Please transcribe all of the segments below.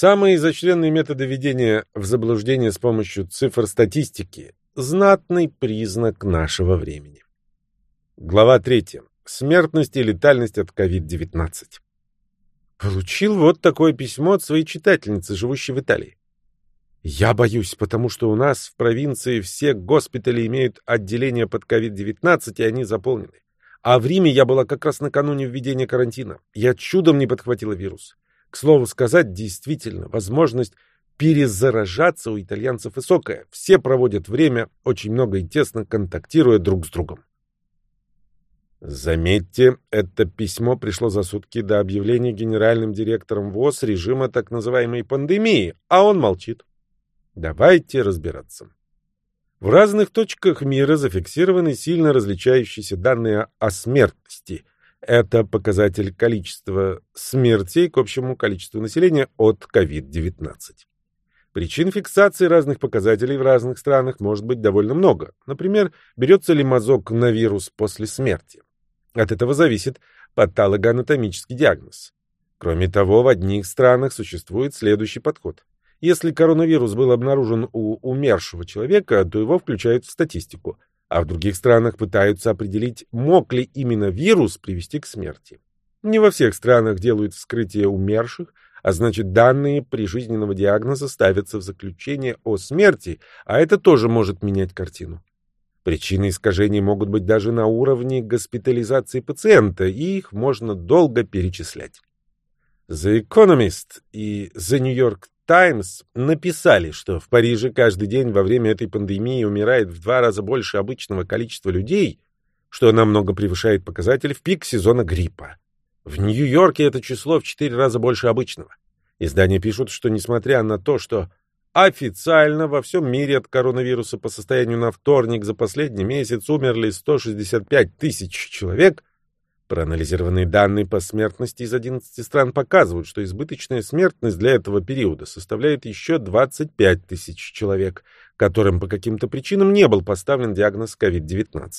Самые изощренные методы введения в заблуждение с помощью цифр статистики – знатный признак нашего времени. Глава 3. Смертность и летальность от COVID-19. Получил вот такое письмо от своей читательницы, живущей в Италии. Я боюсь, потому что у нас в провинции все госпитали имеют отделение под COVID-19, и они заполнены. А в Риме я была как раз накануне введения карантина. Я чудом не подхватила вирус. К слову сказать, действительно, возможность перезаражаться у итальянцев высокая. Все проводят время очень много и тесно контактируя друг с другом. Заметьте, это письмо пришло за сутки до объявления генеральным директором ВОЗ режима так называемой пандемии, а он молчит. Давайте разбираться. В разных точках мира зафиксированы сильно различающиеся данные о смертности. Это показатель количества смертей к общему количеству населения от COVID-19. Причин фиксации разных показателей в разных странах может быть довольно много. Например, берется ли мазок на вирус после смерти. От этого зависит патологоанатомический диагноз. Кроме того, в одних странах существует следующий подход. Если коронавирус был обнаружен у умершего человека, то его включают в статистику, а в других странах пытаются определить, мог ли именно вирус привести к смерти. Не во всех странах делают вскрытие умерших, а значит данные прижизненного диагноза ставятся в заключение о смерти, а это тоже может менять картину. Причины искажений могут быть даже на уровне госпитализации пациента, и их можно долго перечислять. The Economist и The New York Times написали, что в Париже каждый день во время этой пандемии умирает в два раза больше обычного количества людей, что намного превышает показатель в пик сезона гриппа. В Нью-Йорке это число в четыре раза больше обычного. Издания пишут, что несмотря на то, что Официально во всем мире от коронавируса по состоянию на вторник за последний месяц умерли 165 тысяч человек. Проанализированные данные по смертности из 11 стран показывают, что избыточная смертность для этого периода составляет еще 25 тысяч человек, которым по каким-то причинам не был поставлен диагноз COVID-19.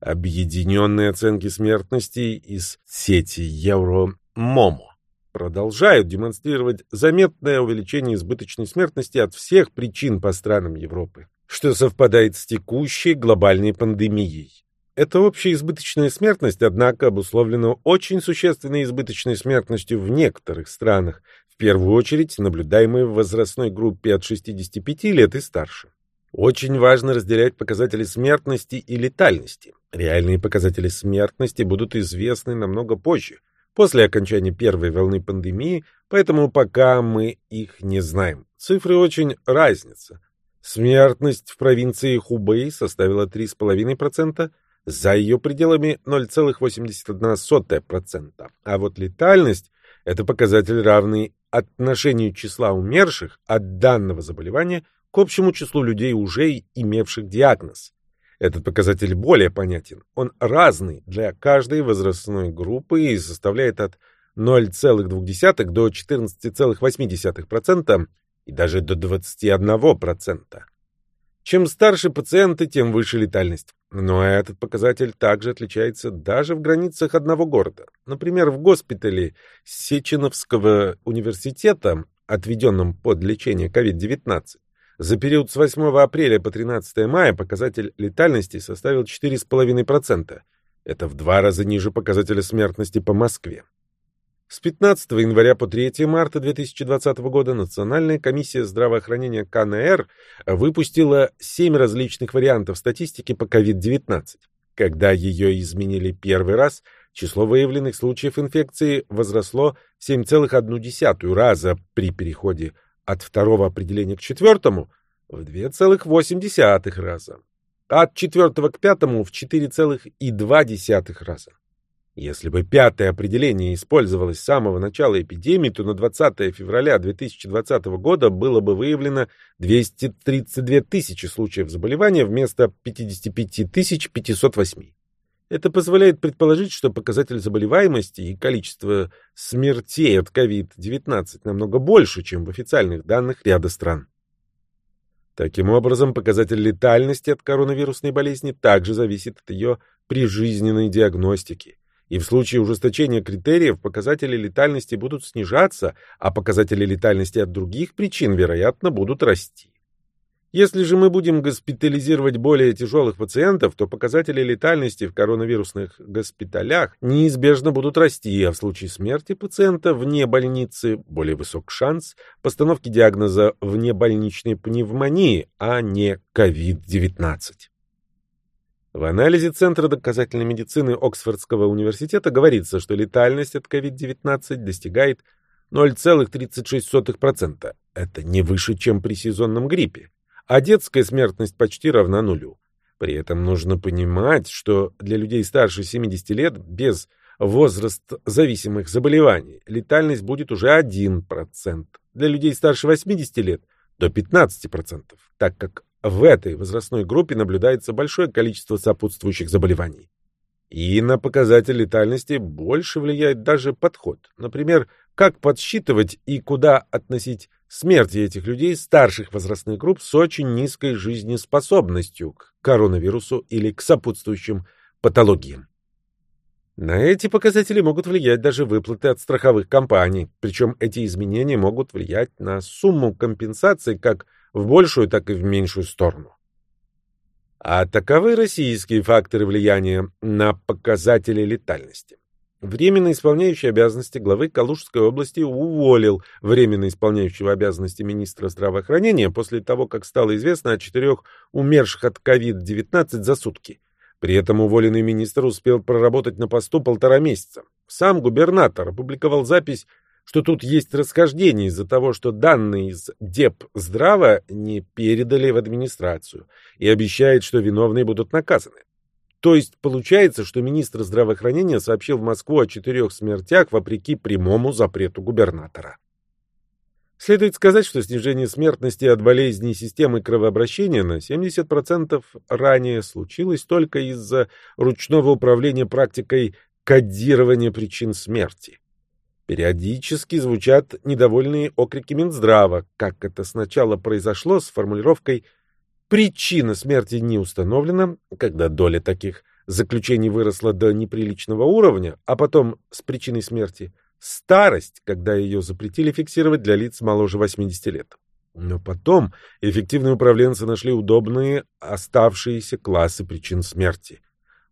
Объединенные оценки смертности из сети Евромомо продолжают демонстрировать заметное увеличение избыточной смертности от всех причин по странам Европы, что совпадает с текущей глобальной пандемией. Эта общая избыточная смертность, однако, обусловлена очень существенной избыточной смертностью в некоторых странах, в первую очередь наблюдаемой в возрастной группе от 65 лет и старше. Очень важно разделять показатели смертности и летальности. Реальные показатели смертности будут известны намного позже – после окончания первой волны пандемии, поэтому пока мы их не знаем. Цифры очень разнятся. Смертность в провинции Хубэй составила 3,5%, за ее пределами 0,81%, а вот летальность – это показатель, равный отношению числа умерших от данного заболевания к общему числу людей, уже имевших диагноз. Этот показатель более понятен. Он разный для каждой возрастной группы и составляет от 0,2 до 14,8% и даже до 21%. Чем старше пациенты, тем выше летальность. Но этот показатель также отличается даже в границах одного города. Например, в госпитале Сеченовского университета, отведенном под лечение COVID-19, за период с 8 апреля по 13 мая показатель летальности составил 4,5%. Это в два раза ниже показателя смертности по Москве. С 15 января по 3 марта 2020 года Национальная комиссия здравоохранения КНР выпустила 7 различных вариантов статистики по COVID-19. Когда ее изменили первый раз, число выявленных случаев инфекции возросло в 7,1 раза при переходе от второго определения к четвертому в 2,8 раза, от четвертого к пятому в 4,2 раза. Если бы пятое определение использовалось с самого начала эпидемии, то на 20 февраля 2020 года было бы выявлено 232 тысячи случаев заболевания вместо 55 508. Это позволяет предположить, что показатель заболеваемости и количество смертей от COVID-19 намного больше, чем в официальных данных ряда стран. Таким образом, показатель летальности от коронавирусной болезни также зависит от ее прижизненной диагностики. И в случае ужесточения критериев показатели летальности будут снижаться, а показатели летальности от других причин, вероятно, будут расти. Если же мы будем госпитализировать более тяжелых пациентов, то показатели летальности в коронавирусных госпиталях неизбежно будут расти, а в случае смерти пациента вне больницы более высок шанс постановки диагноза внебольничной пневмонии, а не COVID-19. В анализе Центра доказательной медицины Оксфордского университета говорится, что летальность от COVID-19 достигает 0,36%. Это не выше, чем при сезонном гриппе а детская смертность почти равна нулю. При этом нужно понимать, что для людей старше 70 лет без возраст зависимых заболеваний летальность будет уже 1%, для людей старше 80 лет до 15%, так как в этой возрастной группе наблюдается большое количество сопутствующих заболеваний. И на показатель летальности больше влияет даже подход. Например, как подсчитывать и куда относить смерти этих людей старших возрастных групп с очень низкой жизнеспособностью к коронавирусу или к сопутствующим патологиям. На эти показатели могут влиять даже выплаты от страховых компаний, причем эти изменения могут влиять на сумму компенсации как в большую, так и в меньшую сторону. А таковы российские факторы влияния на показатели летальности. Временно исполняющий обязанности главы Калужской области уволил временно исполняющего обязанности министра здравоохранения после того, как стало известно о четырех умерших от COVID-19 за сутки. При этом уволенный министр успел проработать на посту полтора месяца. Сам губернатор опубликовал запись, что тут есть расхождение из-за того, что данные из Депздрава не передали в администрацию, и обещает, что виновные будут наказаны. То есть получается, что министр здравоохранения сообщил в Москву о четырех смертях вопреки прямому запрету губернатора. Следует сказать, что снижение смертности от болезней системы кровообращения на 70% ранее случилось только из-за ручного управления практикой кодирования причин смерти. Периодически звучат недовольные окрики Минздрава, как это сначала произошло с формулировкой Причина смерти не установлена, когда доля таких заключений выросла до неприличного уровня, а потом с причиной смерти старость, когда ее запретили фиксировать для лиц моложе 80 лет. Но потом эффективные управленцы нашли удобные оставшиеся классы причин смерти.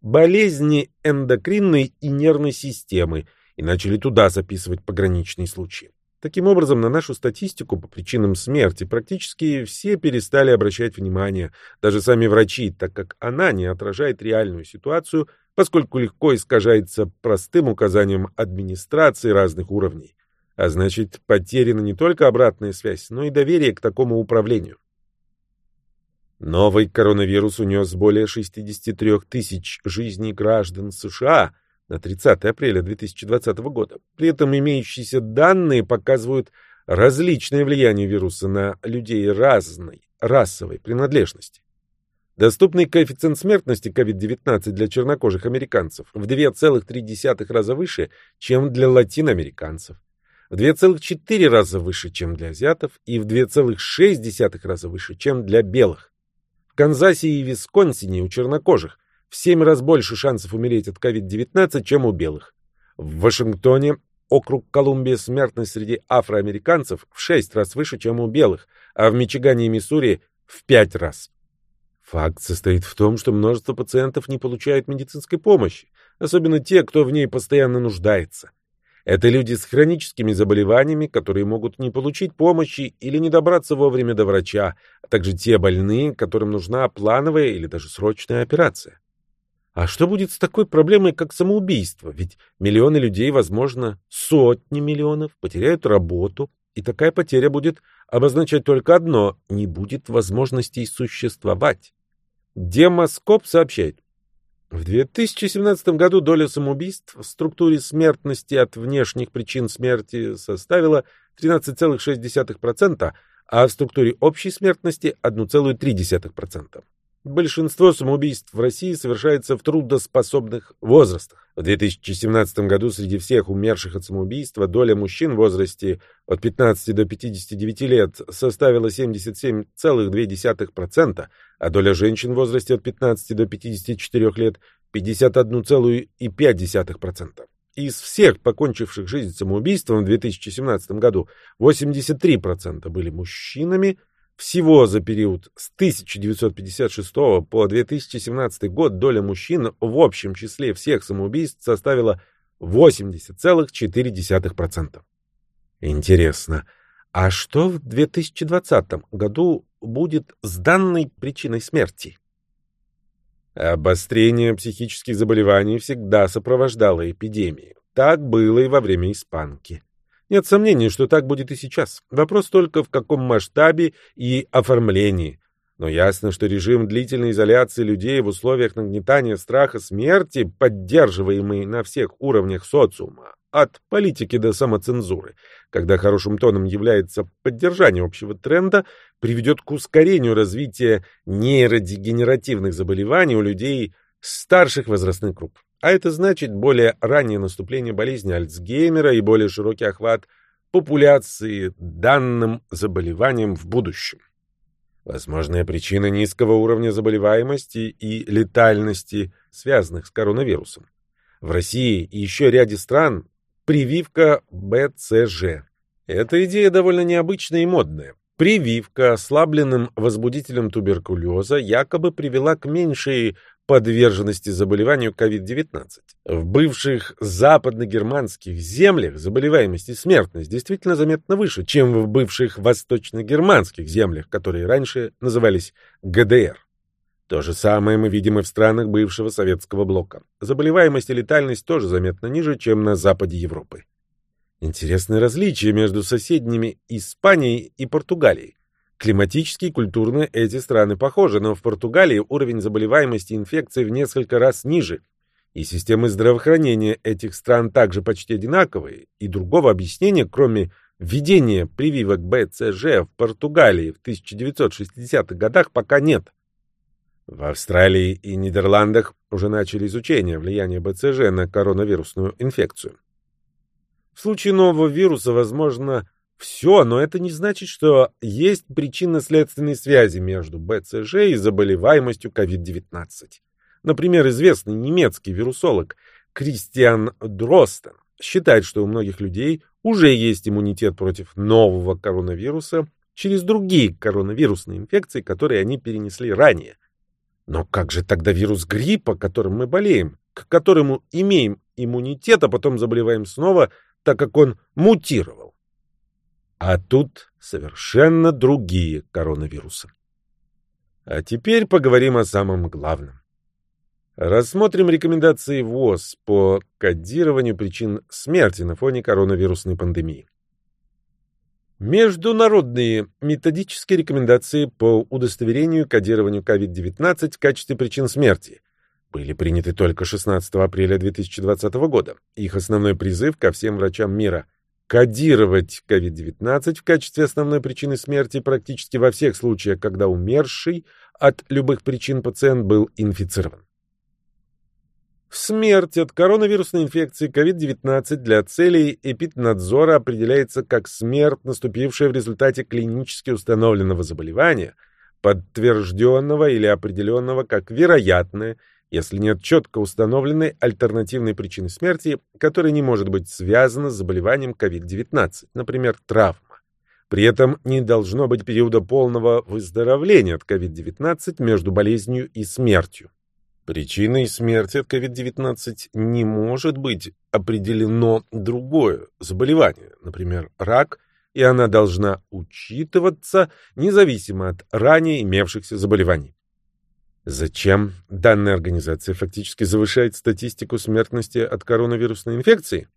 Болезни эндокринной и нервной системы и начали туда записывать пограничные случаи. Таким образом, на нашу статистику по причинам смерти практически все перестали обращать внимание, даже сами врачи, так как она не отражает реальную ситуацию, поскольку легко искажается простым указанием администрации разных уровней. А значит, потеряна не только обратная связь, но и доверие к такому управлению. Новый коронавирус унес более 63 тысяч жизней граждан США – на 30 апреля 2020 года. При этом имеющиеся данные показывают различное влияние вируса на людей разной расовой принадлежности. Доступный коэффициент смертности COVID-19 для чернокожих американцев в 2,3 раза выше, чем для латиноамериканцев, в 2,4 раза выше, чем для азиатов, и в 2,6 раза выше, чем для белых. В Канзасе и Висконсине у чернокожих в 7 раз больше шансов умереть от COVID-19, чем у белых. В Вашингтоне округ Колумбия смертность среди афроамериканцев в 6 раз выше, чем у белых, а в Мичигане и Миссури в 5 раз. Факт состоит в том, что множество пациентов не получают медицинской помощи, особенно те, кто в ней постоянно нуждается. Это люди с хроническими заболеваниями, которые могут не получить помощи или не добраться вовремя до врача, а также те больные, которым нужна плановая или даже срочная операция. А что будет с такой проблемой, как самоубийство? Ведь миллионы людей, возможно, сотни миллионов, потеряют работу, и такая потеря будет обозначать только одно – не будет возможностей существовать. Демоскоп сообщает, в 2017 году доля самоубийств в структуре смертности от внешних причин смерти составила 13,6%, а в структуре общей смертности – 1,3%. Большинство самоубийств в России совершается в трудоспособных возрастах. В 2017 году среди всех умерших от самоубийства доля мужчин в возрасте от 15 до 59 лет составила 77,2%, а доля женщин в возрасте от 15 до 54 лет 51,5%. Из всех покончивших жизнь самоубийством в 2017 году 83% были мужчинами, всего за период с 1956 по 2017 год доля мужчин в общем числе всех самоубийств составила 80,4%. Интересно, а что в 2020 году будет с данной причиной смерти? Обострение психических заболеваний всегда сопровождало эпидемии. Так было и во время испанки. Нет сомнений, что так будет и сейчас. Вопрос только в каком масштабе и оформлении. Но ясно, что режим длительной изоляции людей в условиях нагнетания страха смерти, поддерживаемый на всех уровнях социума, от политики до самоцензуры, когда хорошим тоном является поддержание общего тренда, приведет к ускорению развития нейродегенеративных заболеваний у людей старших возрастных групп. А это значит более раннее наступление болезни Альцгеймера и более широкий охват популяции данным заболеванием в будущем. Возможная причина низкого уровня заболеваемости и летальности, связанных с коронавирусом. В России и еще ряде стран прививка БЦЖ. Эта идея довольно необычная и модная. Прививка ослабленным возбудителем туберкулеза якобы привела к меньшей подверженности заболеванию COVID-19. В бывших западногерманских землях заболеваемость и смертность действительно заметно выше, чем в бывших восточногерманских землях, которые раньше назывались ГДР. То же самое мы видим и в странах бывшего советского блока. Заболеваемость и летальность тоже заметно ниже, чем на западе Европы. Интересные различия между соседними Испанией и Португалией. Климатически и культурно эти страны похожи, но в Португалии уровень заболеваемости инфекцией в несколько раз ниже, и системы здравоохранения этих стран также почти одинаковые, и другого объяснения, кроме введения прививок БЦЖ в Португалии в 1960-х годах, пока нет. В Австралии и Нидерландах уже начали изучение влияния БЦЖ на коронавирусную инфекцию. В случае нового вируса, возможно, все, но это не значит, что есть причинно-следственные связи между БЦЖ и заболеваемостью COVID-19. Например, известный немецкий вирусолог Кристиан Дростен считает, что у многих людей уже есть иммунитет против нового коронавируса через другие коронавирусные инфекции, которые они перенесли ранее. Но как же тогда вирус гриппа, которым мы болеем, к которому имеем иммунитет, а потом заболеваем снова, так как он мутировал? А тут совершенно другие коронавирусы. А теперь поговорим о самом главном. Рассмотрим рекомендации ВОЗ по кодированию причин смерти на фоне коронавирусной пандемии. Международные методические рекомендации по удостоверению кодированию COVID-19 в качестве причин смерти были приняты только 16 апреля 2020 года. Их основной призыв ко всем врачам мира – кодировать COVID-19 в качестве основной причины смерти практически во всех случаях, когда умерший от любых причин пациент был инфицирован. Смерть от коронавирусной инфекции COVID-19 для целей эпиднадзора определяется как смерть, наступившая в результате клинически установленного заболевания, подтвержденного или определенного как вероятное если нет четко установленной альтернативной причины смерти, которая не может быть связана с заболеванием COVID-19, например, травма. При этом не должно быть периода полного выздоровления от COVID-19 между болезнью и смертью. Причиной смерти от COVID-19 не может быть определено другое заболевание, например, рак, и она должна учитываться независимо от ранее имевшихся заболеваний. Зачем данная организация фактически завышает статистику смертности от коронавирусной инфекции?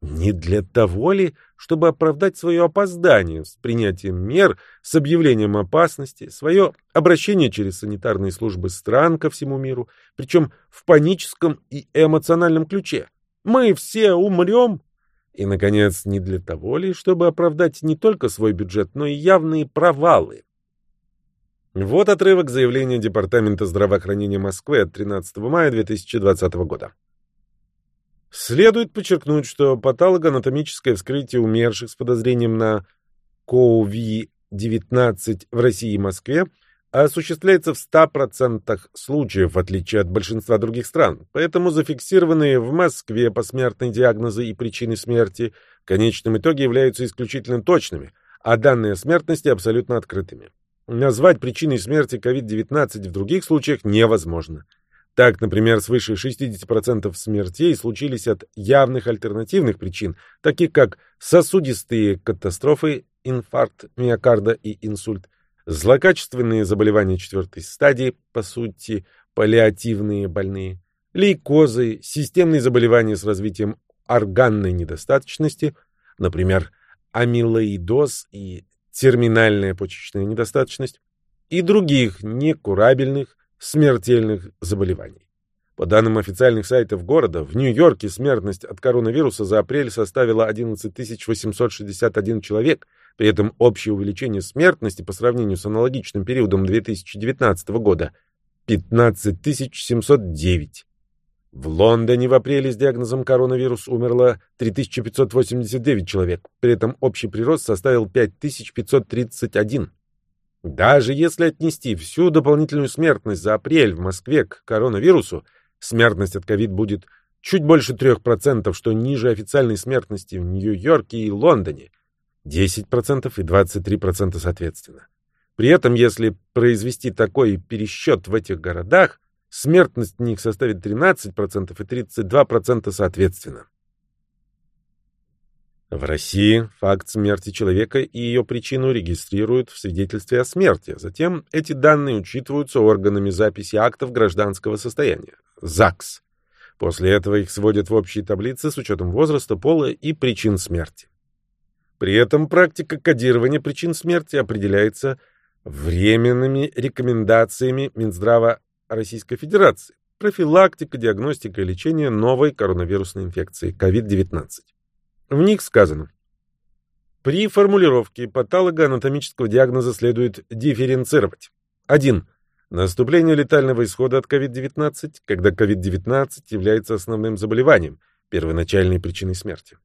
Не для того ли, чтобы оправдать свое опоздание с принятием мер, с объявлением опасности, свое обращение через санитарные службы стран ко всему миру, причем в паническом и эмоциональном ключе? Мы все умрем? И, наконец, не для того ли, чтобы оправдать не только свой бюджет, но и явные провалы, вот отрывок заявления Департамента здравоохранения Москвы от 13 мая 2020 года. Следует подчеркнуть, что патологоанатомическое вскрытие умерших с подозрением на COVID-19 в России и Москве осуществляется в 100% случаев, в отличие от большинства других стран. Поэтому зафиксированные в Москве посмертные диагнозы и причины смерти в конечном итоге являются исключительно точными, а данные о смертности абсолютно открытыми. Назвать причиной смерти COVID-19 в других случаях невозможно. Так, например, свыше 60% смертей случились от явных альтернативных причин, таких как сосудистые катастрофы, инфаркт миокарда и инсульт, злокачественные заболевания четвертой стадии, по сути, паллиативные больные, лейкозы, системные заболевания с развитием органной недостаточности, например, амилоидоз и терминальная почечная недостаточность, и других некурабельных, смертельных заболеваний. По данным официальных сайтов города, в Нью-Йорке смертность от коронавируса за апрель составила 11 861 человек, при этом общее увеличение смертности по сравнению с аналогичным периодом 2019 года – 15 709. В Лондоне в апреле с диагнозом коронавирус умерло 3589 человек, при этом общий прирост составил 5531. Даже если отнести всю дополнительную смертность за апрель в Москве к коронавирусу, смертность от ковид будет чуть больше 3%, что ниже официальной смертности в Нью-Йорке и Лондоне – 10% и 23% соответственно. При этом, если произвести такой пересчет в этих городах, смертность в них составит 13% и 32% соответственно. В России факт смерти человека и ее причину регистрируют в свидетельстве о смерти. Затем эти данные учитываются органами записи актов гражданского состояния – ЗАГС. После этого их сводят в общие таблицы с учетом возраста, пола и причин смерти. При этом практика кодирования причин смерти определяется временными рекомендациями Минздрава Российской Федерации. Профилактика, диагностика и лечение новой коронавирусной инфекции COVID-19. В них сказано. При формулировке патологоанатомического диагноза следует дифференцировать. 1. Наступление летального исхода от COVID-19, когда COVID-19 является основным заболеванием, первоначальной причиной смерти.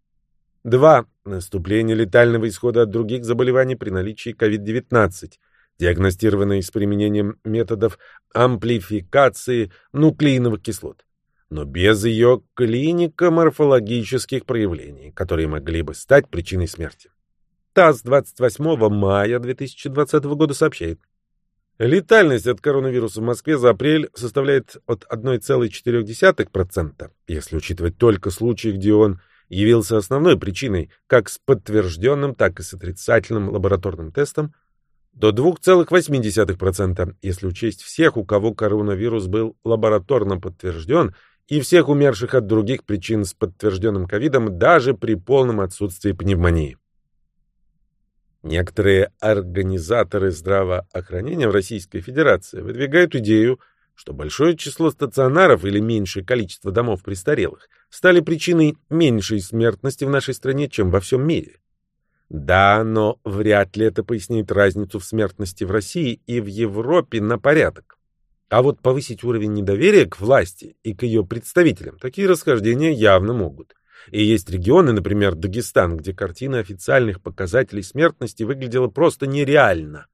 2. Наступление летального исхода от других заболеваний при наличии COVID-19, диагностированной с применением методов амплификации нуклеиновых кислот но без ее клинико-морфологических проявлений, которые могли бы стать причиной смерти. ТАСС 28 мая 2020 года сообщает. Летальность от коронавируса в Москве за апрель составляет от 1,4%, если учитывать только случаи, где он явился основной причиной как с подтвержденным, так и с отрицательным лабораторным тестом, до 2,8%, если учесть всех, у кого коронавирус был лабораторно подтвержден и всех умерших от других причин с подтвержденным ковидом даже при полном отсутствии пневмонии. Некоторые организаторы здравоохранения в Российской Федерации выдвигают идею, что большое число стационаров или меньшее количество домов престарелых стали причиной меньшей смертности в нашей стране, чем во всем мире. Да, но вряд ли это поясняет разницу в смертности в России и в Европе на порядок. А вот повысить уровень недоверия к власти и к ее представителям такие расхождения явно могут. И есть регионы, например, Дагестан, где картина официальных показателей смертности выглядела просто нереально.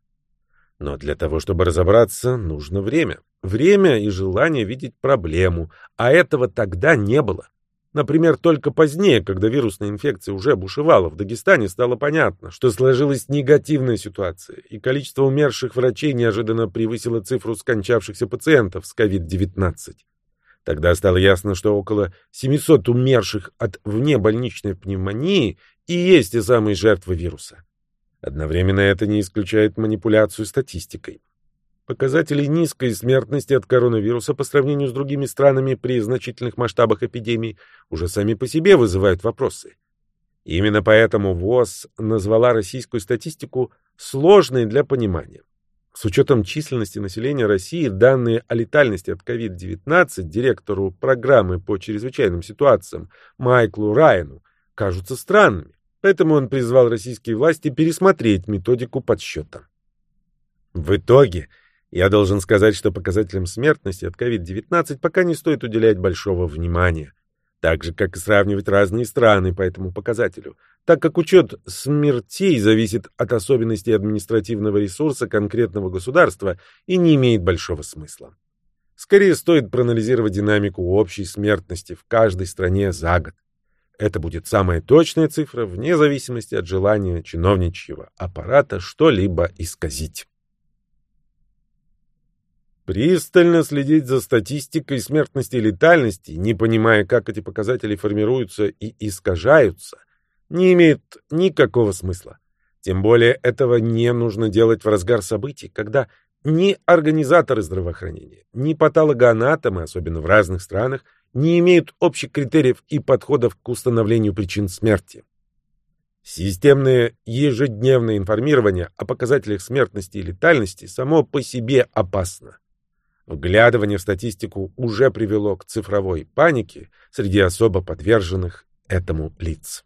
Но для того, чтобы разобраться, нужно время. Время и желание видеть проблему, а этого тогда не было. Например, только позднее, когда вирусная инфекция уже бушевала в Дагестане, стало понятно, что сложилась негативная ситуация, и количество умерших врачей неожиданно превысило цифру скончавшихся пациентов с COVID-19. Тогда стало ясно, что около 700 умерших от внебольничной пневмонии и есть те самые жертвы вируса. Одновременно это не исключает манипуляцию статистикой. Показатели низкой смертности от коронавируса по сравнению с другими странами при значительных масштабах эпидемии уже сами по себе вызывают вопросы. Именно поэтому ВОЗ назвала российскую статистику сложной для понимания. С учетом численности населения России данные о летальности от COVID-19 директору программы по чрезвычайным ситуациям Майклу Райану кажутся странными, поэтому он призвал российские власти пересмотреть методику подсчета. В итоге я должен сказать, что показателям смертности от COVID-19 пока не стоит уделять большого внимания. так же, как и сравнивать разные страны по этому показателю, так как учет смертей зависит от особенностей административного ресурса конкретного государства и не имеет большого смысла. Скорее стоит проанализировать динамику общей смертности в каждой стране за год. Это будет самая точная цифра, вне зависимости от желания чиновничьего аппарата что-либо исказить. Пристально следить за статистикой смертности и летальности, не понимая, как эти показатели формируются и искажаются, не имеет никакого смысла. Тем более этого не нужно делать в разгар событий, когда ни организаторы здравоохранения, ни патологоанатомы, особенно в разных странах, не имеют общих критериев и подходов к установлению причин смерти. Системное ежедневное информирование о показателях смертности и летальности само по себе опасно. Вглядывание в статистику уже привело к цифровой панике среди особо подверженных этому лиц.